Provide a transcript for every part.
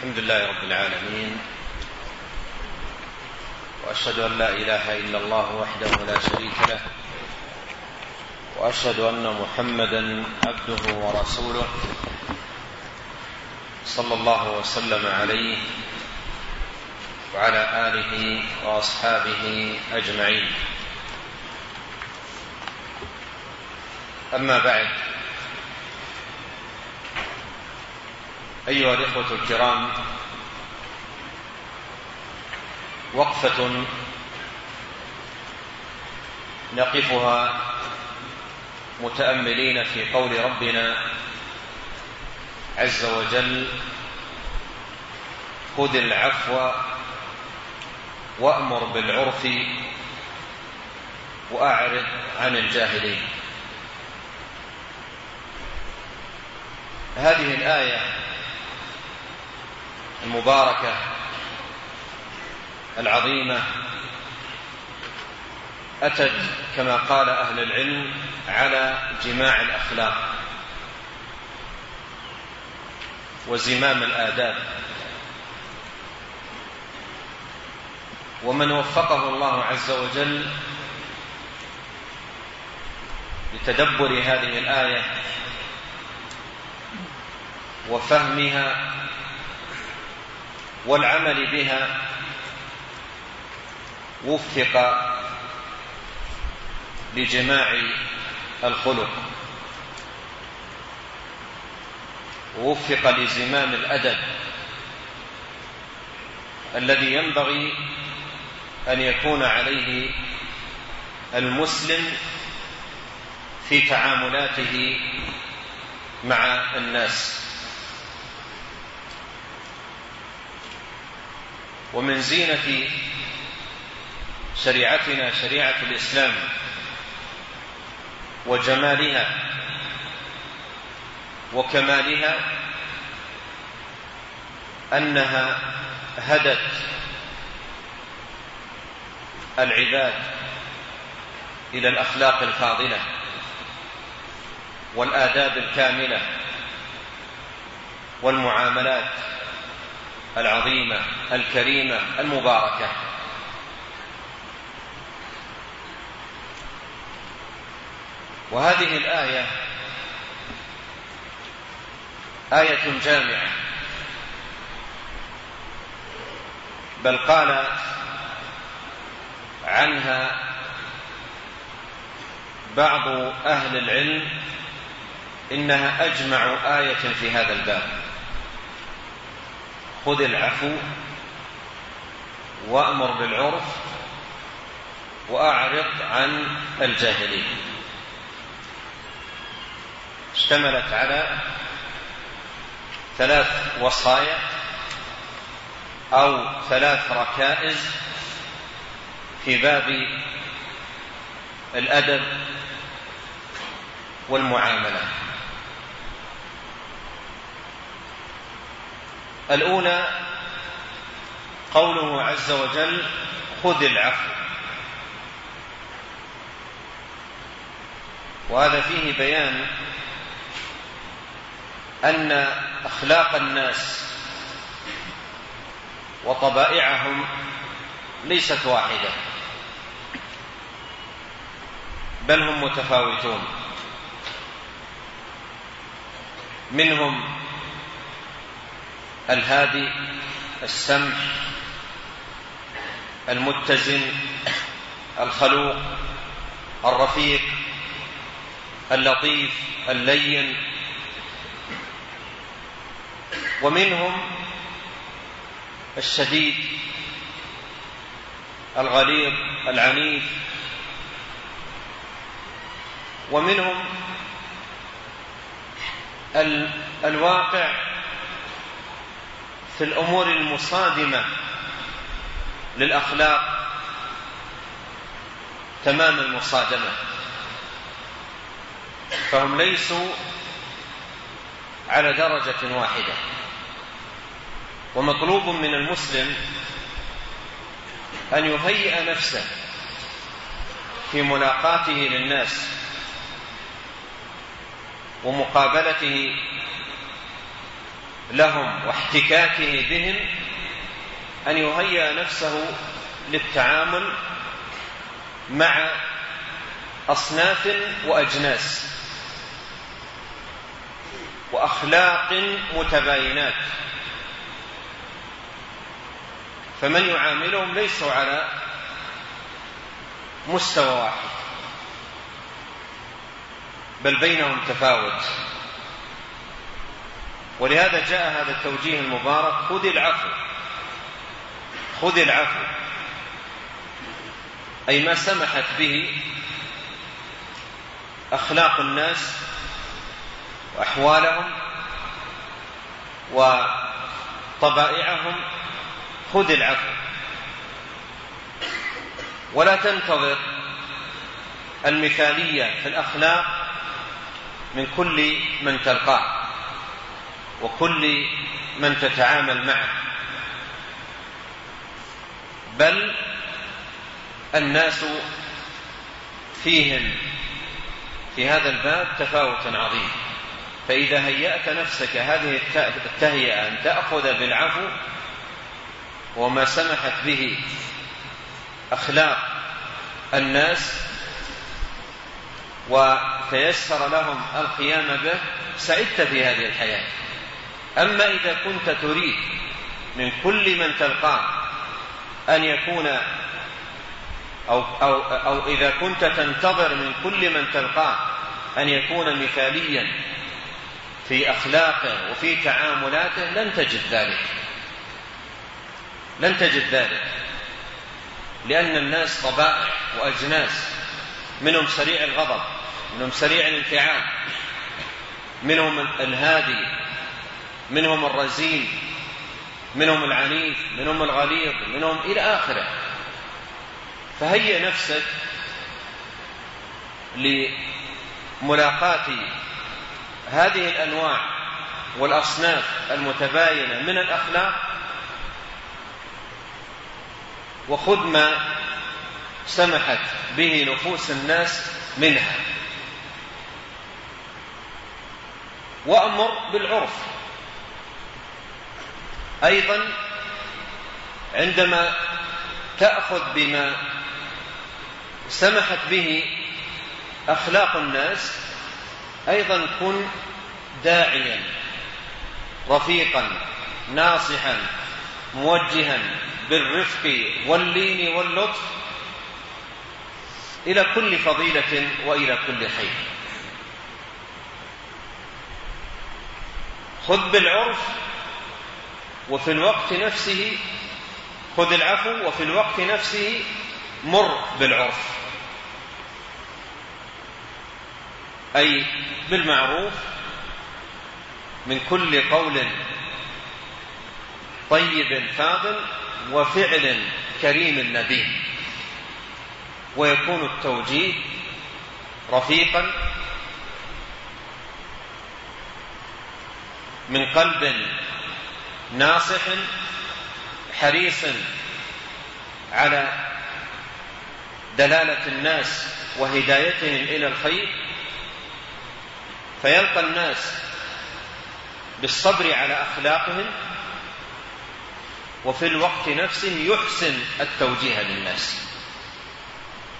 الحمد لله رب العالمين وأشهد أن لا إله إلا الله وحده لا شريك له وأشهد أن محمدا عبده ورسوله صلى الله وسلم عليه وعلى آله وأصحابه أجمعين. أما بعد أيها الإخوة الكرام وقفة نقفها متأملين في قول ربنا عز وجل خذ العفو وأمر بالعرف وأعرض عن الجاهلين. هذه الآية المباركة العظيمة أتت كما قال أهل العلم على جماع الأخلاق وزمام الآداب. ومن وفقه الله عز وجل لتدبر هذه الآية وفهمها والعمل بها وفق لجماع الخلق ووفق لزمام الأدب الذي ينبغي أن يكون عليه المسلم في تعاملاته مع الناس. ومن زينة شريعتنا شريعة الإسلام وجمالها وكمالها أنها هدت العباد إلى الأخلاق الفاضلة والآداب الكاملة والمعاملات العظيمة الكريمة المباركة. وهذه الآية آية جامعة. بل قال عنها بعض أهل العلم إنها أجمع آية في هذا الباب. خذ العفو وأمر بالعرف وأعرض عن الجاهلين. اشتملت على ثلاث وصايا أو ثلاث ركائز في باب الأدب والمعاملة. الأولى قوله عز وجل خذ العفو. وهذا فيه بيان أن أخلاق الناس وطبائعهم ليست واحدة بل هم متفاوتون. منهم الهادي السمح المتزن الخلوق الرفيق اللطيف اللين. ومنهم الشديد الغليظ العنيف. ومنهم الواقع في الأمور المصادمة للأخلاق تمام المصادمة. فهم ليسوا على درجة واحدة. ومطلوب من المسلم أن يهيئ نفسه في ملاقاته للناس ومقابلته لهم واحتكاكه بهم أن يهيئ نفسه للتعامل مع أصناف وأجناس وأخلاق متباينات. فمن يعاملهم ليسوا على مستوى واحد بل بينهم تفاوت. ولهذا جاء هذا التوجيه المبارك خذ العفو. خذ العفو. أي ما سمحت به أخلاق الناس وأحوالهم وطبائعهم خذ العفو. ولا تنتظر المثالية في الأخلاق من كل من تلقاه. وكل من تتعامل معه. بل الناس فيهم في هذا الباب تفاوت عظيم. فإذا هيأت نفسك هذه التهيئة أن تأخذ بالعفو وما سمحت به أخلاق الناس وتيسر لهم القيام به سعدت في هذه الحياة. أما إذا كنت تريد من كل من تلقاه أن يكون أو, أو, أو إذا كنت تنتظر من كل من تلقاه أن يكون مثاليا في أخلاقه وفي تعاملاته لن تجد ذلك. لن تجد ذلك. لأن الناس طبائع وأجناس. منهم سريع الغضب منهم سريع الانفعال منهم الهادي منهم الرزين منهم العنيف منهم الغليظ منهم إلى آخره. فهيئ نفسك لملاقاة هذه الأنواع والأصناف المتباينة من الأخلاق وخذ ما سمحت به نفوس الناس منها. وأمر بالعرف. أيضا عندما تأخذ بما سمحت به أخلاق الناس أيضا كن داعيا رفيقا ناصحا موجها بالرفق واللين واللطف إلى كل فضيلة وإلى كل خير. خذ بالعرف وفي الوقت نفسه خذ العفو وفي الوقت نفسه مر بالعرف. أي بالمعروف من كل قول طيب فاضل وفعل كريم نبيل ويكون التوجيه رفيقا من قلب ناصح حريص على دلالة الناس وهدايتهم إلى الخير فيلقى الناس بالصبر على أخلاقهم وفي الوقت نفسه يحسن التوجيه للناس.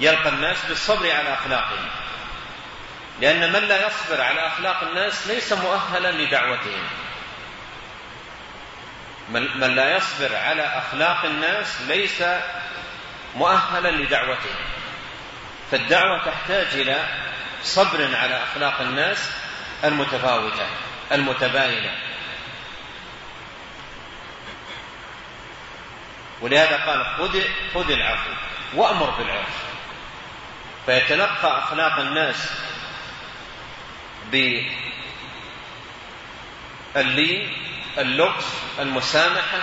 يلقى الناس بالصبر على أخلاقهم لأن من لا يصبر على أخلاق الناس ليس مؤهلا لدعوتهم. من لا يصبر على أخلاق الناس ليس مؤهلا لدعوتهم فالدعوة تحتاج إلى صبر على أخلاق الناس المتفاوتة المتباينة. ولهذا قال خذ خذ العفو وأمر بالعرف. فيتلقى أخلاق الناس باللين اللطف المسامحة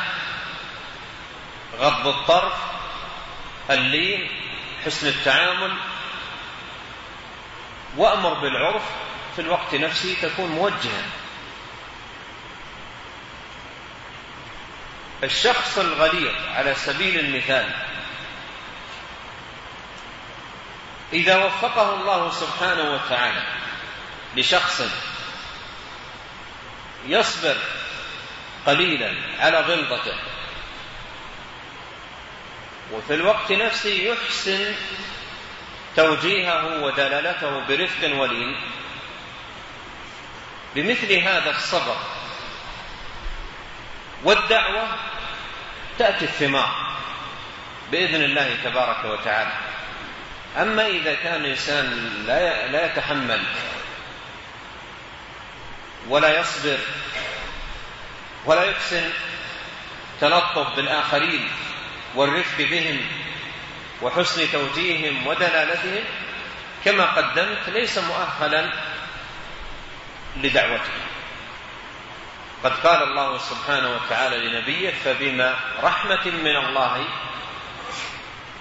غض الطرف اللين حسن التعامل. وأمر بالعرف في الوقت نفسه تكون موجها الشخص الغليظ على سبيل المثال إذا وفقه الله سبحانه وتعالى لشخص يصبر قليلا على غلظته. وفي الوقت نفسه يحسن توجيهه ودلالته برفق ولين. بمثل هذا الصبر والدعوة تأتي الثمار بإذن الله تبارك وتعالى. أما إذا كان الإنسان لا يتحمل ولا يصبر ولا يحسن تلطف بالآخرين والرفق بهم وحسن توجيههم ودلالتهم كما قدمت ليس مؤهلا لدعوته. قد قال الله سبحانه وتعالى لنبيه فبما رحمة من الله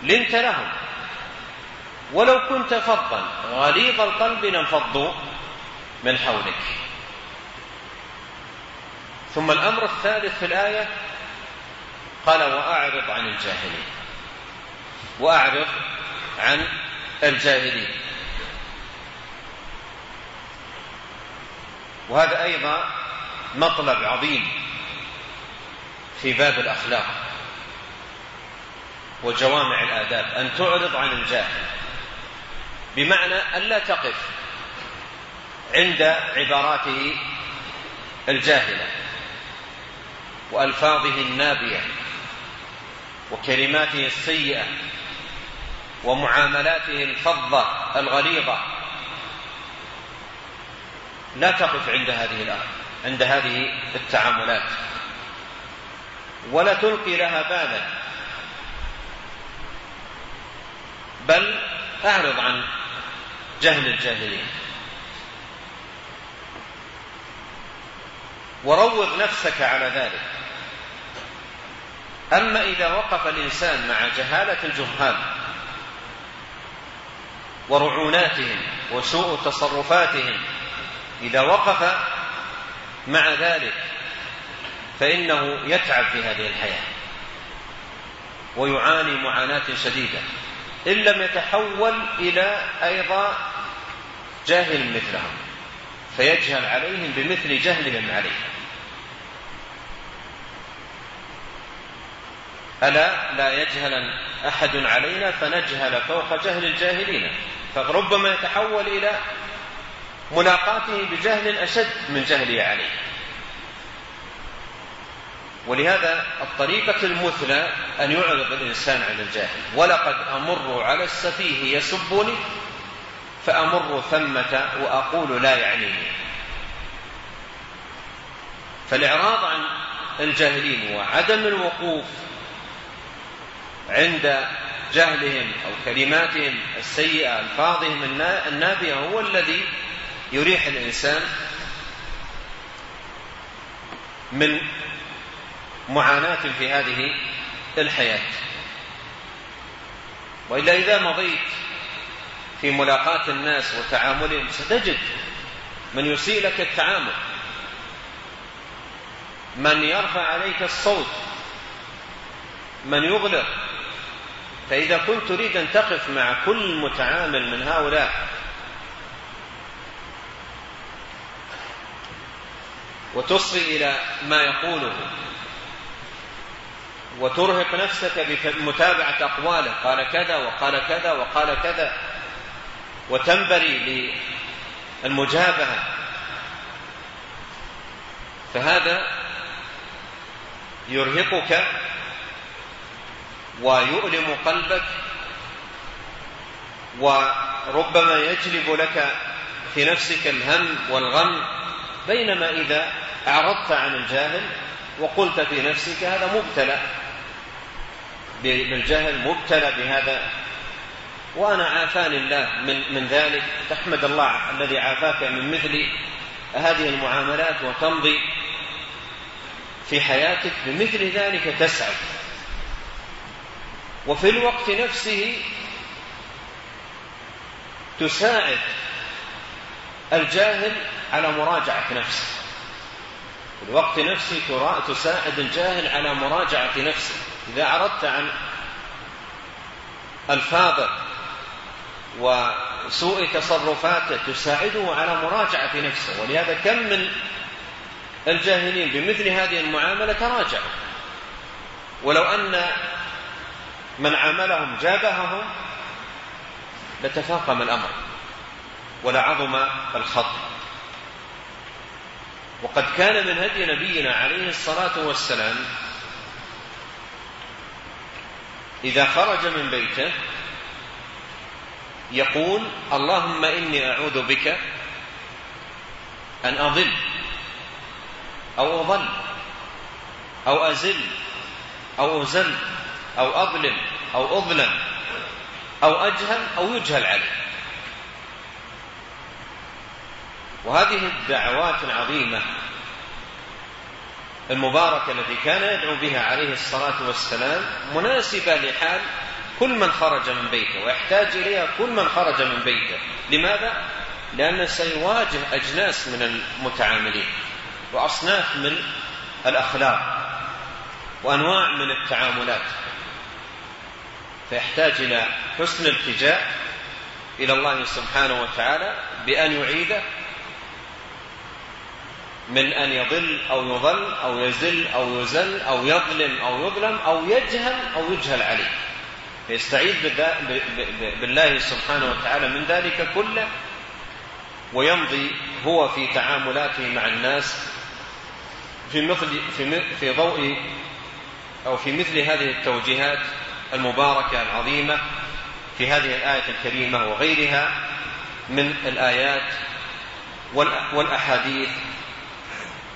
لنت لهم. ولو كنت فظا غليظ القلب لانفضوا من حولك. ثم الأمر الثالث في الآية قال وأعرض عن الجاهلين. وأعرض عن الجاهلين. وهذا أيضا مطلب عظيم في باب الأخلاق وجوامع الآداب أن تعرض عن الجاهل. بمعنى أن لا تقف عند عباراته الجاهلة. وألفاظه النابية وكلماته السيئة ومعاملاته الفظة الغليظة. لا تقف عند هذه عند هذه التعاملات. ولا تلقي لها بالا. بل أعرض عن جهل الجاهلين. وروض نفسك على ذلك. أما إذا وقف الإنسان مع جهالة الجهال ورعوناتهم وسوء تصرفاتهم إذا وقف مع ذلك فإنه يتعب في هذه الحياة ويعاني معاناة شديدة إن لم يتحول إلى أيضا جاهل مثلهم فيجهل عليهم بمثل جهلهم عليه ألا لا يجهل أحد علينا فنجهل فوق جهل الجاهلين. فربما يتحول إلى ملاقاته بجهل أشد من جهله عليه ولهذا الطريقة المثلى أن يعرض الإنسان عن الجاهل. ولقد أمر على السفيه يسبني فأمر ثمة وأقول لا يعنيني. فالإعراض عن الجاهلين وعدم الوقوف عند جهلهم أو كلماتهم السيئة ألفاظهم النابية هو الذي يريح الإنسان من معاناة في هذه الحياة. وإلا إذا مضيت في ملاقاة الناس وتعاملهم ستجد من يسيء لك التعامل. من يرفع عليك الصوت من يغلق فإذا كنت تريد أن تقف مع كل متعامل من هؤلاء وتصغي إلى ما يقوله وترهق نفسك بمتابعة أقواله قال كذا وقال كذا وقال كذا وتنبري للمجابهة. فهذا يرهقك ويؤلم قلبك وربما يجلب لك في نفسك الهم والغم بينما إذا أعرضت عن الجاهل وقلت في نفسك هذا مبتلى بالجهل مبتلى بهذا وأنا عافاني الله من, من ذلك. تحمد الله الذي عافاك من مثل هذه المعاملات وتمضي في حياتك بمثل ذلك تسعد. وفي الوقت نفسه تساعد الجاهل على مراجعة نفسه. في الوقت نفسه تساعد الجاهل على مراجعة نفسه. إذا أردت عن الفاظه وسوء تصرفاته تساعده على مراجعة نفسه. ولهذا كم من الجاهلين بمثل هذه المعاملة تراجعوا. ولو أن من عاملهم جابههم لتفاقم الأمر ولعظم الخط. وقد كان من هدي نبينا عليه الصلاة والسلام إذا خرج من بيته يقول اللهم إني أعوذ بك أن أضل أو أضل أو أزل أو أزل أو أظلم أو أظلم أو أجهل أو يجهل عليه. وهذه الدعوات العظيمة المباركة التي كان يدعو بها عليه الصلاة والسلام مناسبة لحال كل من خرج من بيته ويحتاج إليها كل من خرج من بيته. لماذا؟ لأنه سيواجه أجناس من المتعاملين وأصناف من الأخلاق وأنواع من التعاملات. فيحتاج إلى حسن التجاء إلى الله سبحانه وتعالى بأن يعيده من أن يضل أو يضل أو يزل أو يزل أو يظلم أو يظلم أو يجهل أو يجهل عليه. فيستعيذ بالله سبحانه وتعالى من ذلك كله ويمضي هو في تعاملاته مع الناس في مثل في في ضوء أو في مثل هذه التوجيهات المباركة العظيمة في هذه الآية الكريمة وغيرها من الآيات والأحاديث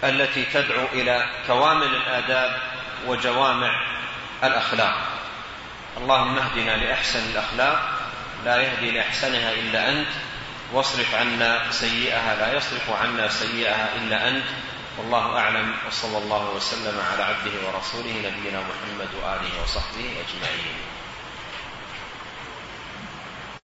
التي تدعو إلى كوامل الآداب وجوامع الأخلاق. اللهم اهدنا لأحسن الأخلاق لا يهدي لأحسنها إلا أنت واصرف عنا سيئها لا يصرف عنا سيئها إلا أنت. والله أعلم وصلى الله وسلم على عبده ورسوله نبينا محمد وآله وصحبه أجمعين.